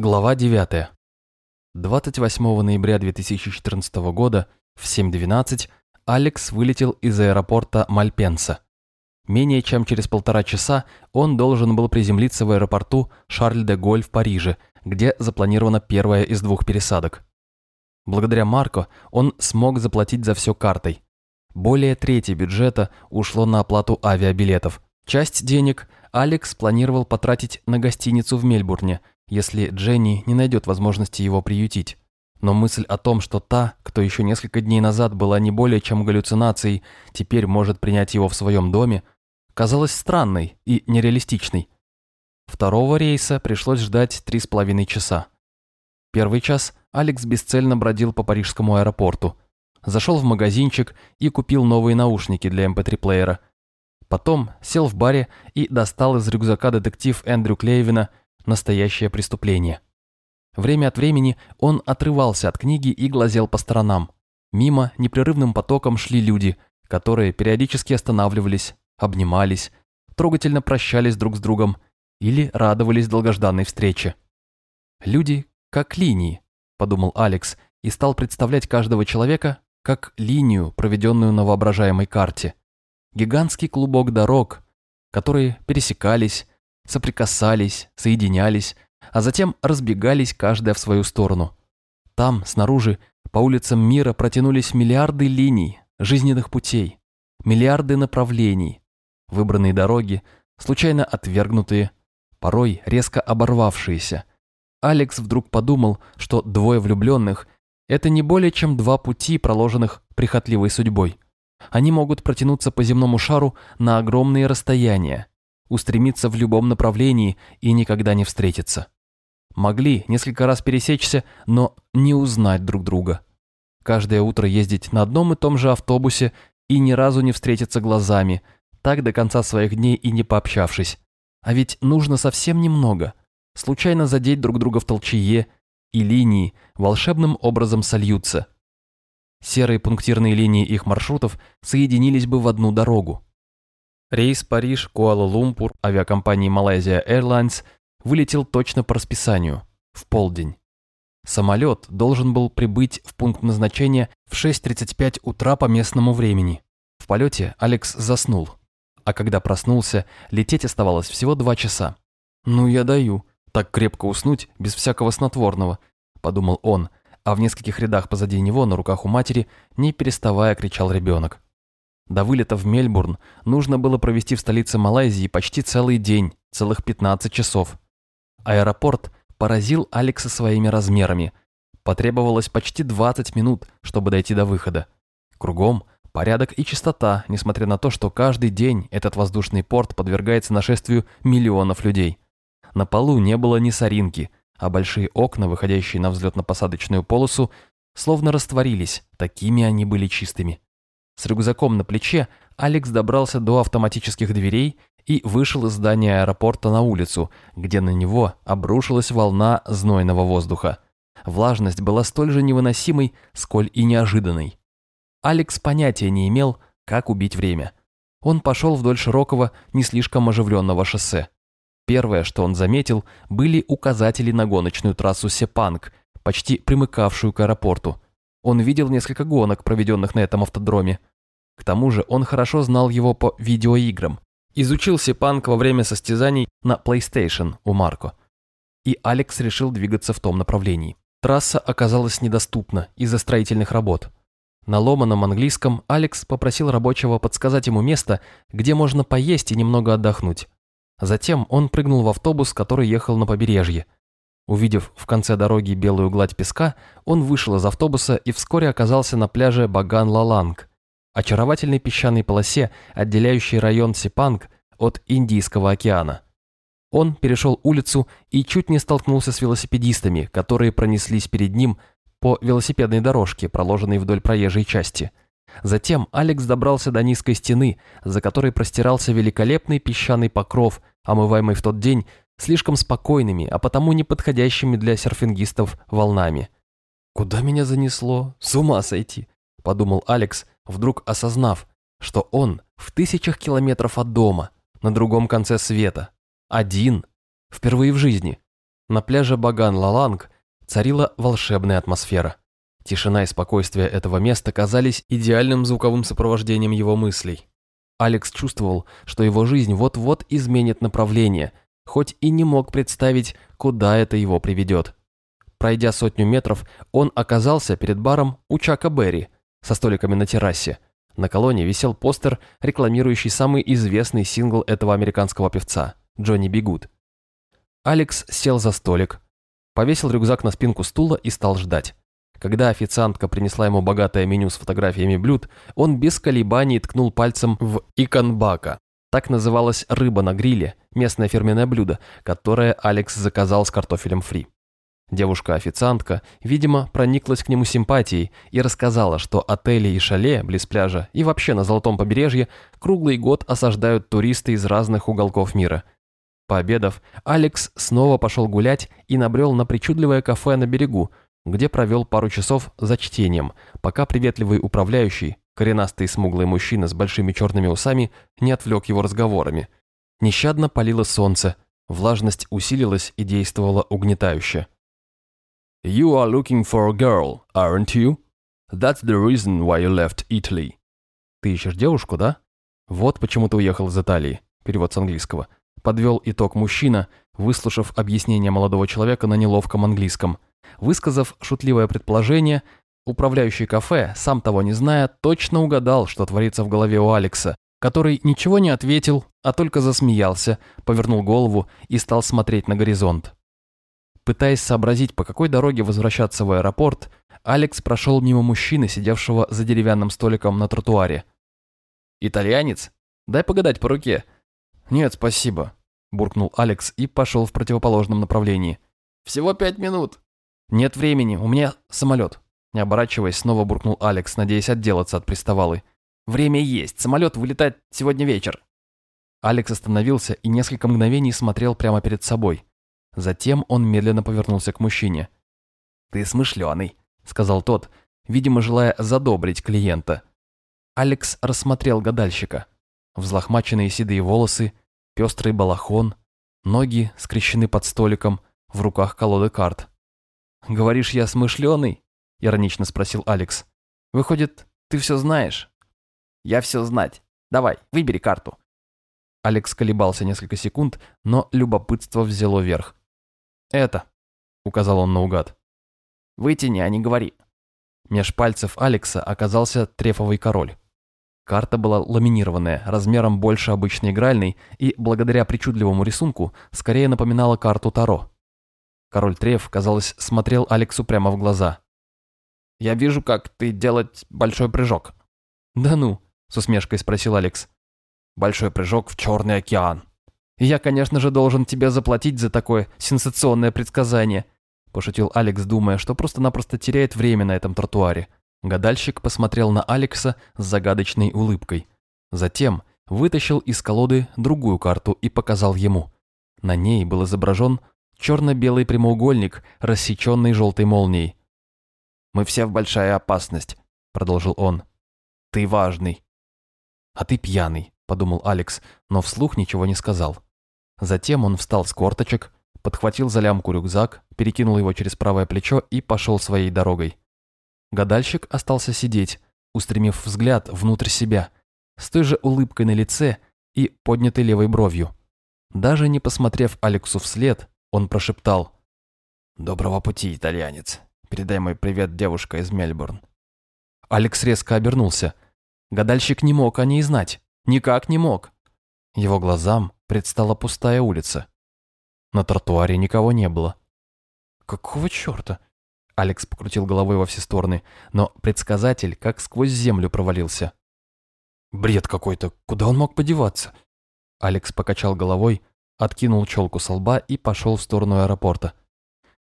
Глава 9. 28 ноября 2014 года в 7.12 Алекс вылетел из аэропорта Мальпенса. Менее чем через полтора часа он должен был приземлиться в аэропорту Шарль-де-Голь в Париже, где запланирована первая из двух пересадок. Благодаря Марко он смог заплатить за все картой. Более трети бюджета ушло на оплату авиабилетов. Часть денег Алекс планировал потратить на гостиницу в Мельбурне – если Дженни не найдет возможности его приютить. Но мысль о том, что та, кто еще несколько дней назад была не более чем галлюцинацией, теперь может принять его в своем доме, казалась странной и нереалистичной. Второго рейса пришлось ждать три с половиной часа. Первый час Алекс бесцельно бродил по парижскому аэропорту, зашел в магазинчик и купил новые наушники для MP3-плеера. Эм Потом сел в баре и достал из рюкзака детектив Эндрю Клейвина настоящее преступление. Время от времени он отрывался от книги и глазел по сторонам. Мимо непрерывным потоком шли люди, которые периодически останавливались, обнимались, трогательно прощались друг с другом или радовались долгожданной встрече. «Люди как линии», – подумал Алекс и стал представлять каждого человека как линию, проведенную на воображаемой карте. Гигантский клубок дорог, которые пересекались, соприкасались, соединялись, а затем разбегались каждая в свою сторону. Там, снаружи, по улицам мира протянулись миллиарды линий, жизненных путей, миллиарды направлений, выбранные дороги, случайно отвергнутые, порой резко оборвавшиеся. Алекс вдруг подумал, что двое влюбленных – это не более чем два пути, проложенных прихотливой судьбой. Они могут протянуться по земному шару на огромные расстояния, устремиться в любом направлении и никогда не встретиться. Могли несколько раз пересечься, но не узнать друг друга. Каждое утро ездить на одном и том же автобусе и ни разу не встретиться глазами, так до конца своих дней и не пообщавшись. А ведь нужно совсем немного. Случайно задеть друг друга в толчее, и линии волшебным образом сольются. Серые пунктирные линии их маршрутов соединились бы в одну дорогу. Рейс Париж-Куала-Лумпур авиакомпании Malaysia Airlines вылетел точно по расписанию, в полдень. Самолет должен был прибыть в пункт назначения в 6.35 утра по местному времени. В полете Алекс заснул, а когда проснулся, лететь оставалось всего два часа. «Ну я даю, так крепко уснуть без всякого снотворного», – подумал он, а в нескольких рядах позади него на руках у матери, не переставая, кричал ребенок. До вылета в Мельбурн нужно было провести в столице Малайзии почти целый день, целых 15 часов. Аэропорт поразил Алекса своими размерами. Потребовалось почти 20 минут, чтобы дойти до выхода. Кругом порядок и чистота, несмотря на то, что каждый день этот воздушный порт подвергается нашествию миллионов людей. На полу не было ни соринки, а большие окна, выходящие на взлетно-посадочную полосу, словно растворились, такими они были чистыми. С рюкзаком на плече Алекс добрался до автоматических дверей и вышел из здания аэропорта на улицу, где на него обрушилась волна знойного воздуха. Влажность была столь же невыносимой, сколь и неожиданной. Алекс понятия не имел, как убить время. Он пошел вдоль широкого, не слишком оживленного шоссе. Первое, что он заметил, были указатели на гоночную трассу Сепанг, почти примыкавшую к аэропорту. Он видел несколько гонок, проведенных на этом автодроме. К тому же он хорошо знал его по видеоиграм. Изучил Сепанк во время состязаний на PlayStation у Марко. И Алекс решил двигаться в том направлении. Трасса оказалась недоступна из-за строительных работ. На ломаном английском Алекс попросил рабочего подсказать ему место, где можно поесть и немного отдохнуть. Затем он прыгнул в автобус, который ехал на побережье – Увидев в конце дороги белую гладь песка, он вышел из автобуса и вскоре оказался на пляже Баган-Лаланг, очаровательной песчаной полосе, отделяющей район Сипанг от Индийского океана. Он перешел улицу и чуть не столкнулся с велосипедистами, которые пронеслись перед ним по велосипедной дорожке, проложенной вдоль проезжей части. Затем Алекс добрался до низкой стены, за которой простирался великолепный песчаный покров, омываемый в тот день слишком спокойными, а потому неподходящими для серфингистов волнами. «Куда меня занесло? С ума сойти!» – подумал Алекс, вдруг осознав, что он в тысячах километров от дома, на другом конце света, один, впервые в жизни. На пляже Баган-Лаланг царила волшебная атмосфера. Тишина и спокойствие этого места казались идеальным звуковым сопровождением его мыслей. Алекс чувствовал, что его жизнь вот-вот изменит направление, хоть и не мог представить, куда это его приведет. Пройдя сотню метров, он оказался перед баром у Чака Берри со столиками на террасе. На колонне висел постер, рекламирующий самый известный сингл этого американского певца – «Johnny B. Goode». Алекс сел за столик, повесил рюкзак на спинку стула и стал ждать. Когда официантка принесла ему богатое меню с фотографиями блюд, он без колебаний ткнул пальцем в иконбака. Так называлась рыба на гриле, местное фирменное блюдо, которое Алекс заказал с картофелем фри. Девушка-официантка, видимо, прониклась к нему симпатией и рассказала, что отели и шале близ пляжа и вообще на Золотом побережье круглый год осаждают туристы из разных уголков мира. Пообедав, Алекс снова пошел гулять и набрел на причудливое кафе на берегу, где провел пару часов за чтением, пока приветливый управляющий, коренастый смуглый мужчина с большими черными усами, не отвлек его разговорами. Нещадно палило солнце, влажность усилилась и действовала угнетающе. You are looking for a girl, aren't you? That's the reason why you left Italy. Ты ищешь девушку, да? Вот почему ты уехал из Италии. Перевод с английского. Подвел итог мужчина, выслушав объяснение молодого человека на неловком английском. Высказав шутливое предположение, управляющий кафе, сам того не зная, точно угадал, что творится в голове у Алекса, который ничего не ответил, а только засмеялся, повернул голову и стал смотреть на горизонт. Пытаясь сообразить, по какой дороге возвращаться в аэропорт, Алекс прошел мимо мужчины, сидевшего за деревянным столиком на тротуаре. «Итальянец? Дай погадать по руке». «Нет, спасибо», – буркнул Алекс и пошел в противоположном направлении. «Всего пять минут». «Нет времени, у меня самолет». Не оборачиваясь, снова буркнул Алекс, надеясь отделаться от приставалы. «Время есть, самолет вылетает сегодня вечер». Алекс остановился и несколько мгновений смотрел прямо перед собой. Затем он медленно повернулся к мужчине. «Ты смышленый», — сказал тот, видимо, желая задобрить клиента. Алекс рассмотрел гадальщика. Взлохмаченные седые волосы, пестрый балахон, ноги скрещены под столиком, в руках колоды карт. «Говоришь, я смышленый?» — иронично спросил Алекс. «Выходит, ты все знаешь?» «Я все знать. Давай, выбери карту». Алекс колебался несколько секунд, но любопытство взяло верх. «Это», — указал он наугад. «Вытяни, а не говори». Меж пальцев Алекса оказался трефовый король. Карта была ламинированная, размером больше обычной игральной и, благодаря причудливому рисунку, скорее напоминала карту Таро. Король Треф, казалось, смотрел Алексу прямо в глаза. «Я вижу, как ты делать большой прыжок». «Да ну?» – с усмешкой спросил Алекс. «Большой прыжок в Черный океан», «Я, конечно же, должен тебе заплатить за такое сенсационное предсказание», пошутил Алекс, думая, что просто-напросто теряет время на этом тротуаре. Гадальщик посмотрел на Алекса с загадочной улыбкой. Затем вытащил из колоды другую карту и показал ему. На ней был изображен черно-белый прямоугольник, рассеченный желтой молнией. «Мы все в большая опасность», — продолжил он. «Ты важный». «А ты пьяный», — подумал Алекс, но вслух ничего не сказал. Затем он встал с корточек, подхватил за лямку рюкзак, перекинул его через правое плечо и пошел своей дорогой. Гадальщик остался сидеть, устремив взгляд внутрь себя, с той же улыбкой на лице и поднятой левой бровью. Даже не посмотрев Алексу вслед, он прошептал «Доброго пути, итальянец. Передай мой привет девушка из Мельбурн». Алекс резко обернулся. Гадальщик не мог о ней знать. Никак не мог. Его глазам предстала пустая улица. На тротуаре никого не было. «Какого черта?» Алекс покрутил головой во все стороны, но предсказатель как сквозь землю провалился. «Бред какой-то! Куда он мог подеваться?» Алекс покачал головой, откинул челку со лба и пошел в сторону аэропорта.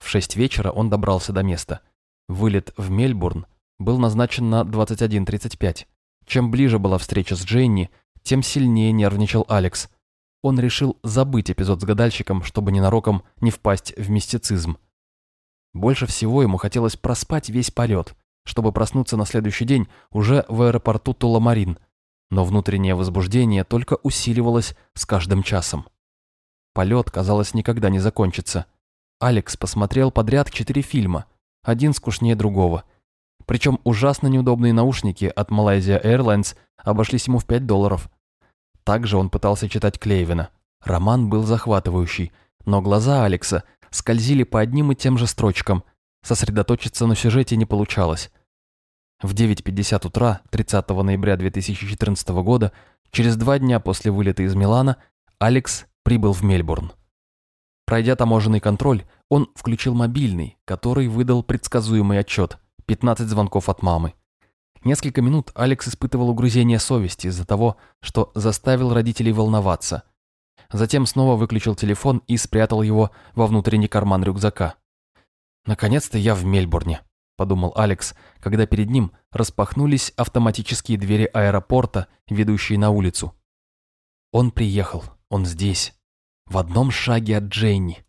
В шесть вечера он добрался до места. Вылет в Мельбурн был назначен на 21.35. Чем ближе была встреча с Дженни, тем сильнее нервничал Алекс – он решил забыть эпизод с гадальщиком, чтобы ненароком не впасть в мистицизм. Больше всего ему хотелось проспать весь полет, чтобы проснуться на следующий день уже в аэропорту Туламарин, но внутреннее возбуждение только усиливалось с каждым часом. Полет, казалось, никогда не закончится. Алекс посмотрел подряд четыре фильма, один скучнее другого. Причем ужасно неудобные наушники от Malaysia Airlines обошлись ему в 5 долларов. Также он пытался читать Клейвина. Роман был захватывающий, но глаза Алекса скользили по одним и тем же строчкам. Сосредоточиться на сюжете не получалось. В 9.50 утра 30 ноября 2014 года, через два дня после вылета из Милана, Алекс прибыл в Мельбурн. Пройдя таможенный контроль, он включил мобильный, который выдал предсказуемый отчет – 15 звонков от мамы. Несколько минут Алекс испытывал угрызение совести из-за того, что заставил родителей волноваться. Затем снова выключил телефон и спрятал его во внутренний карман рюкзака. «Наконец-то я в Мельбурне», – подумал Алекс, когда перед ним распахнулись автоматические двери аэропорта, ведущие на улицу. Он приехал, он здесь, в одном шаге от Дженни.